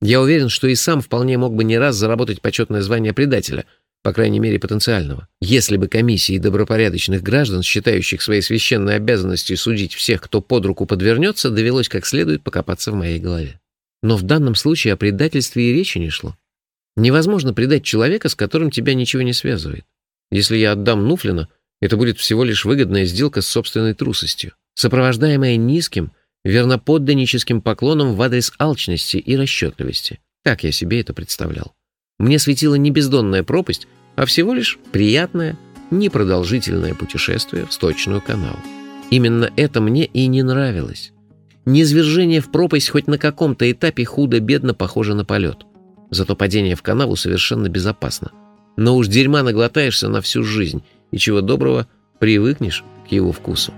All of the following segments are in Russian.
Я уверен, что и сам вполне мог бы не раз заработать почетное звание предателя, по крайней мере потенциального, если бы комиссии добропорядочных граждан, считающих своей священной обязанностью судить всех, кто под руку подвернется, довелось как следует покопаться в моей голове. Но в данном случае о предательстве и речи не шло. Невозможно предать человека, с которым тебя ничего не связывает. Если я отдам Нуфлина, это будет всего лишь выгодная сделка с собственной трусостью, сопровождаемая низким, верноподданническим поклоном в адрес алчности и расчетливости. Так я себе это представлял. Мне светила не бездонная пропасть, а всего лишь приятное, непродолжительное путешествие в сточную канаву. Именно это мне и не нравилось. Низвержение в пропасть хоть на каком-то этапе худо-бедно похоже на полет. Зато падение в канаву совершенно безопасно. Но уж дерьма наглотаешься на всю жизнь, и чего доброго привыкнешь к его вкусу.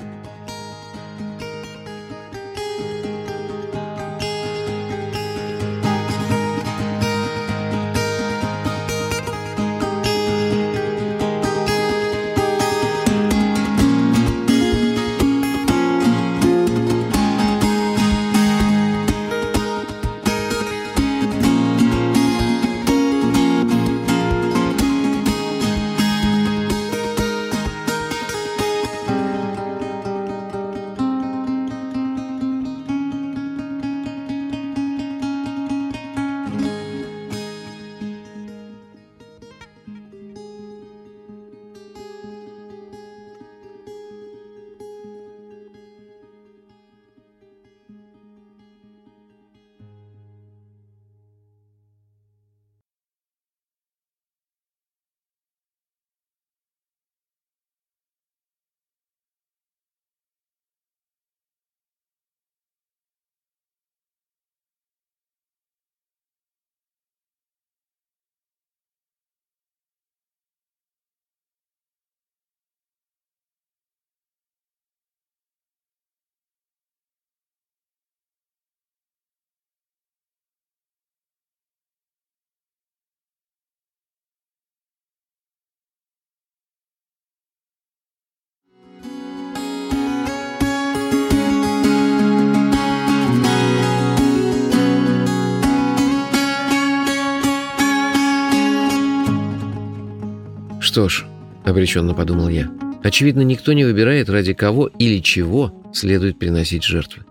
«Что ж», — обреченно подумал я, — «очевидно, никто не выбирает, ради кого или чего следует приносить жертвы.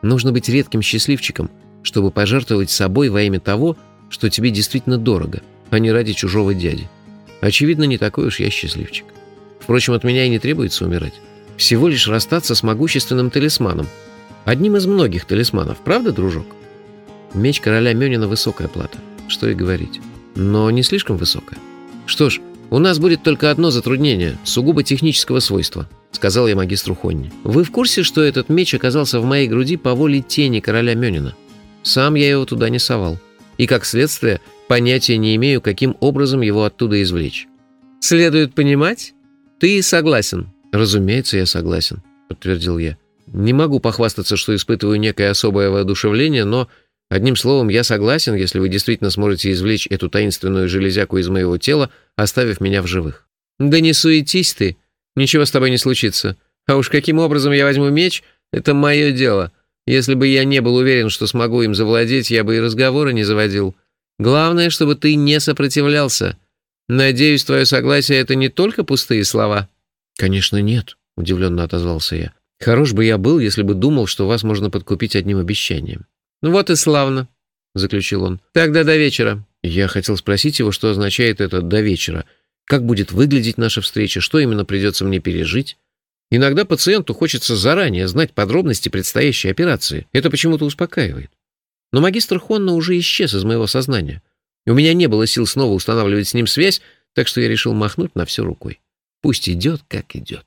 Нужно быть редким счастливчиком, чтобы пожертвовать собой во имя того, что тебе действительно дорого, а не ради чужого дяди. Очевидно, не такой уж я счастливчик. Впрочем, от меня и не требуется умирать. Всего лишь расстаться с могущественным талисманом. Одним из многих талисманов, правда, дружок? Меч короля Мёнина — высокая плата, что и говорить. Но не слишком высокая. Что ж, «У нас будет только одно затруднение, сугубо технического свойства», — сказал я магистру Хонни. «Вы в курсе, что этот меч оказался в моей груди по воле тени короля Мёнина? Сам я его туда не совал. И, как следствие, понятия не имею, каким образом его оттуда извлечь». «Следует понимать? Ты согласен?» «Разумеется, я согласен», — подтвердил я. «Не могу похвастаться, что испытываю некое особое воодушевление, но Одним словом, я согласен, если вы действительно сможете извлечь эту таинственную железяку из моего тела, оставив меня в живых. Да не суетись ты. Ничего с тобой не случится. А уж каким образом я возьму меч, это мое дело. Если бы я не был уверен, что смогу им завладеть, я бы и разговора не заводил. Главное, чтобы ты не сопротивлялся. Надеюсь, твое согласие — это не только пустые слова?» «Конечно, нет», — удивленно отозвался я. «Хорош бы я был, если бы думал, что вас можно подкупить одним обещанием. «Ну вот и славно», — заключил он. «Тогда до вечера». Я хотел спросить его, что означает это «до вечера». Как будет выглядеть наша встреча, что именно придется мне пережить. Иногда пациенту хочется заранее знать подробности предстоящей операции. Это почему-то успокаивает. Но магистр Хонна уже исчез из моего сознания. У меня не было сил снова устанавливать с ним связь, так что я решил махнуть на все рукой. Пусть идет, как идет.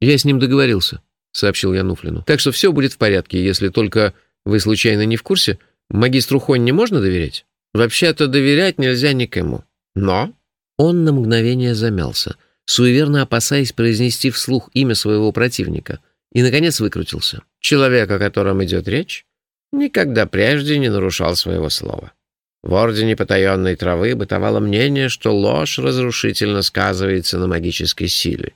Я с ним договорился, — сообщил я Нуфлину. Так что все будет в порядке, если только... Вы случайно не в курсе? Магистру Хонне можно доверять? Вообще-то доверять нельзя никому. Но...» Он на мгновение замялся, суеверно опасаясь произнести вслух имя своего противника, и, наконец, выкрутился. «Человек, о котором идет речь, никогда прежде не нарушал своего слова. В Ордене потаенной травы бытовало мнение, что ложь разрушительно сказывается на магической силе.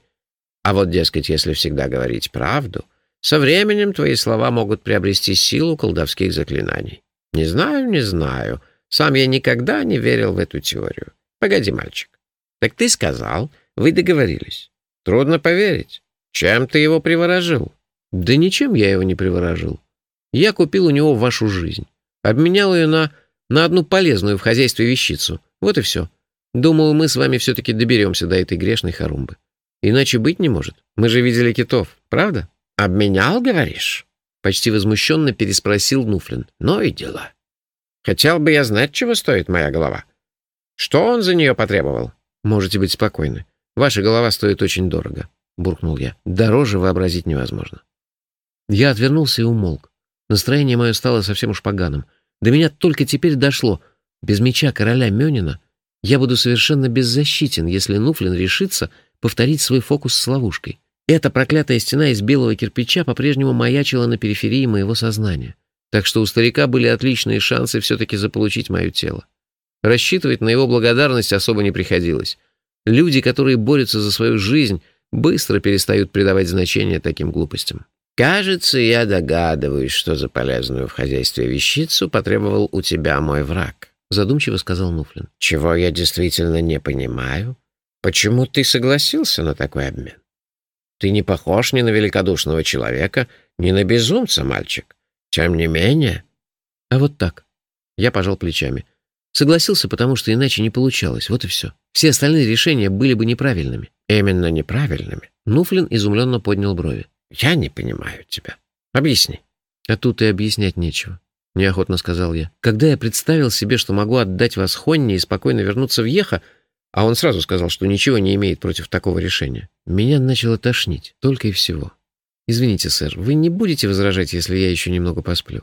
А вот, дескать, если всегда говорить правду, со временем твои слова могут приобрести силу колдовских заклинаний. Не знаю, не знаю, Сам я никогда не верил в эту теорию. Погоди, мальчик. Так ты сказал, вы договорились. Трудно поверить. Чем ты его приворожил? Да ничем я его не приворожил. Я купил у него вашу жизнь. Обменял ее на, на одну полезную в хозяйстве вещицу. Вот и все. Думаю, мы с вами все-таки доберемся до этой грешной хорумбы. Иначе быть не может. Мы же видели китов, правда? Обменял, говоришь? Почти возмущенно переспросил Нуфлин. Ну и дела. Хотел бы я знать, чего стоит моя голова. Что он за нее потребовал? Можете быть спокойны. Ваша голова стоит очень дорого, буркнул я. Дороже вообразить невозможно. Я отвернулся и умолк. Настроение мое стало совсем уж поганым. До меня только теперь дошло. Без меча короля Мёнина я буду совершенно беззащитен, если Нуфлин решится повторить свой фокус с ловушкой. Эта проклятая стена из белого кирпича по-прежнему маячила на периферии моего сознания. Так что у старика были отличные шансы все-таки заполучить мое тело. Рассчитывать на его благодарность особо не приходилось. Люди, которые борются за свою жизнь, быстро перестают придавать значение таким глупостям. «Кажется, я догадываюсь, что за полезную в хозяйстве вещицу потребовал у тебя мой враг», — задумчиво сказал Нуфлин. «Чего я действительно не понимаю? Почему ты согласился на такой обмен? Ты не похож ни на великодушного человека, ни на безумца, мальчик. Тем не менее... А вот так. Я пожал плечами. Согласился, потому что иначе не получалось. Вот и все. Все остальные решения были бы неправильными. Именно неправильными. Нуфлин изумленно поднял брови. Я не понимаю тебя. Объясни. А тут и объяснять нечего. Неохотно сказал я. Когда я представил себе, что могу отдать вас Хонне и спокойно вернуться в Еха, а он сразу сказал, что ничего не имеет против такого решения, меня начало тошнить. Только и всего. «Извините, сэр, вы не будете возражать, если я еще немного посплю?»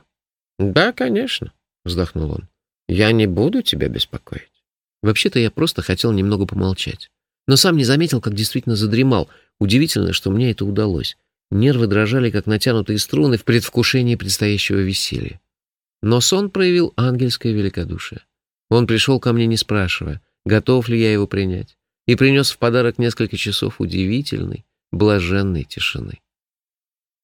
«Да, конечно», — вздохнул он. «Я не буду тебя беспокоить». Вообще-то я просто хотел немного помолчать. Но сам не заметил, как действительно задремал. Удивительно, что мне это удалось. Нервы дрожали, как натянутые струны в предвкушении предстоящего веселья. Но сон проявил ангельское великодушие. Он пришел ко мне, не спрашивая, готов ли я его принять, и принес в подарок несколько часов удивительной, блаженной тишины.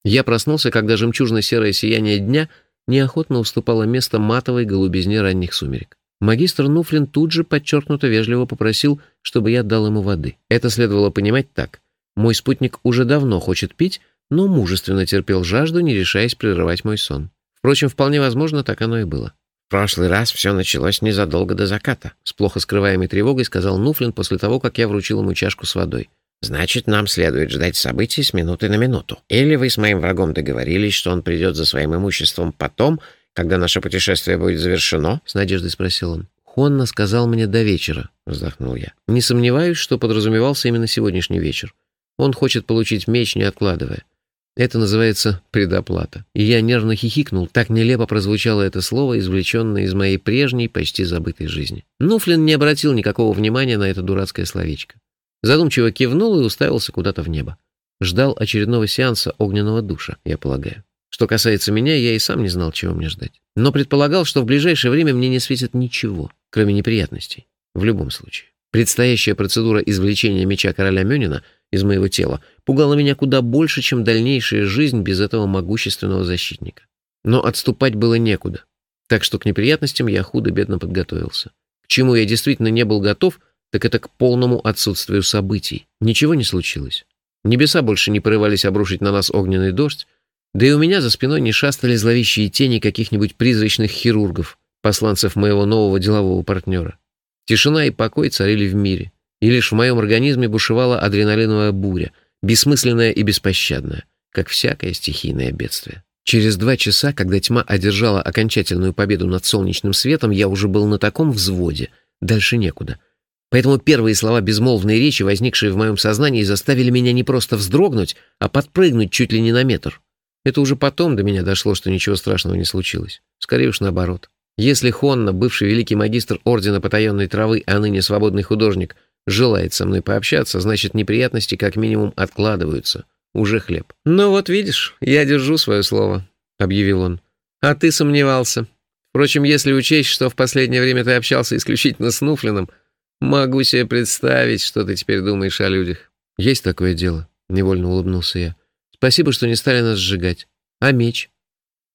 Я проснулся, когда жемчужно-серое сияние дня неохотно уступало место матовой голубизне ранних сумерек. Магистр Нуфлин тут же подчеркнуто вежливо попросил, чтобы я дал ему воды. Это следовало понимать так. Мой спутник уже давно хочет пить, но мужественно терпел жажду, не решаясь прерывать мой сон. Впрочем, вполне возможно, так оно и было. «В прошлый раз все началось незадолго до заката», — с плохо скрываемой тревогой сказал Нуфлин после того, как я вручил ему чашку с водой. Значит, нам следует ждать событий с минуты на минуту. Или вы с моим врагом договорились, что он придет за своим имуществом потом, когда наше путешествие будет завершено?» — с надеждой спросил он. «Хонна сказал мне до вечера», — вздохнул я. «Не сомневаюсь, что подразумевался именно сегодняшний вечер. Он хочет получить меч, не откладывая. Это называется предоплата. И я нервно хихикнул, так нелепо прозвучало это слово, извлеченное из моей прежней, почти забытой жизни. Нуфлин не обратил никакого внимания на это дурацкое словечко. Задумчиво кивнул и уставился куда-то в небо. Ждал очередного сеанса огненного душа, я полагаю. Что касается меня, я и сам не знал, чего мне ждать. Но предполагал, что в ближайшее время мне не светит ничего, кроме неприятностей. В любом случае. Предстоящая процедура извлечения меча короля Мёнина из моего тела пугала меня куда больше, чем дальнейшая жизнь без этого могущественного защитника. Но отступать было некуда. Так что к неприятностям я худо-бедно подготовился. К чему я действительно не был готов, так это к полному отсутствию событий. Ничего не случилось. Небеса больше не порывались обрушить на нас огненный дождь, да и у меня за спиной не шастали зловещие тени каких-нибудь призрачных хирургов, посланцев моего нового делового партнера. Тишина и покой царили в мире, и лишь в моем организме бушевала адреналиновая буря, бессмысленная и беспощадная, как всякое стихийное бедствие. Через два часа, когда тьма одержала окончательную победу над солнечным светом, я уже был на таком взводе, дальше некуда — Поэтому первые слова безмолвной речи, возникшие в моем сознании, заставили меня не просто вздрогнуть, а подпрыгнуть чуть ли не на метр. Это уже потом до меня дошло, что ничего страшного не случилось. Скорее уж наоборот. Если Хонна, бывший великий магистр Ордена Потаенной Травы, а ныне свободный художник, желает со мной пообщаться, значит, неприятности как минимум откладываются. Уже хлеб. «Ну вот видишь, я держу свое слово», — объявил он. «А ты сомневался. Впрочем, если учесть, что в последнее время ты общался исключительно с Нуфлином, Могу себе представить, что ты теперь думаешь о людях. Есть такое дело, невольно улыбнулся я. Спасибо, что не стали нас сжигать. А меч?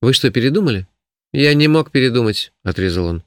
Вы что, передумали? Я не мог передумать, отрезал он.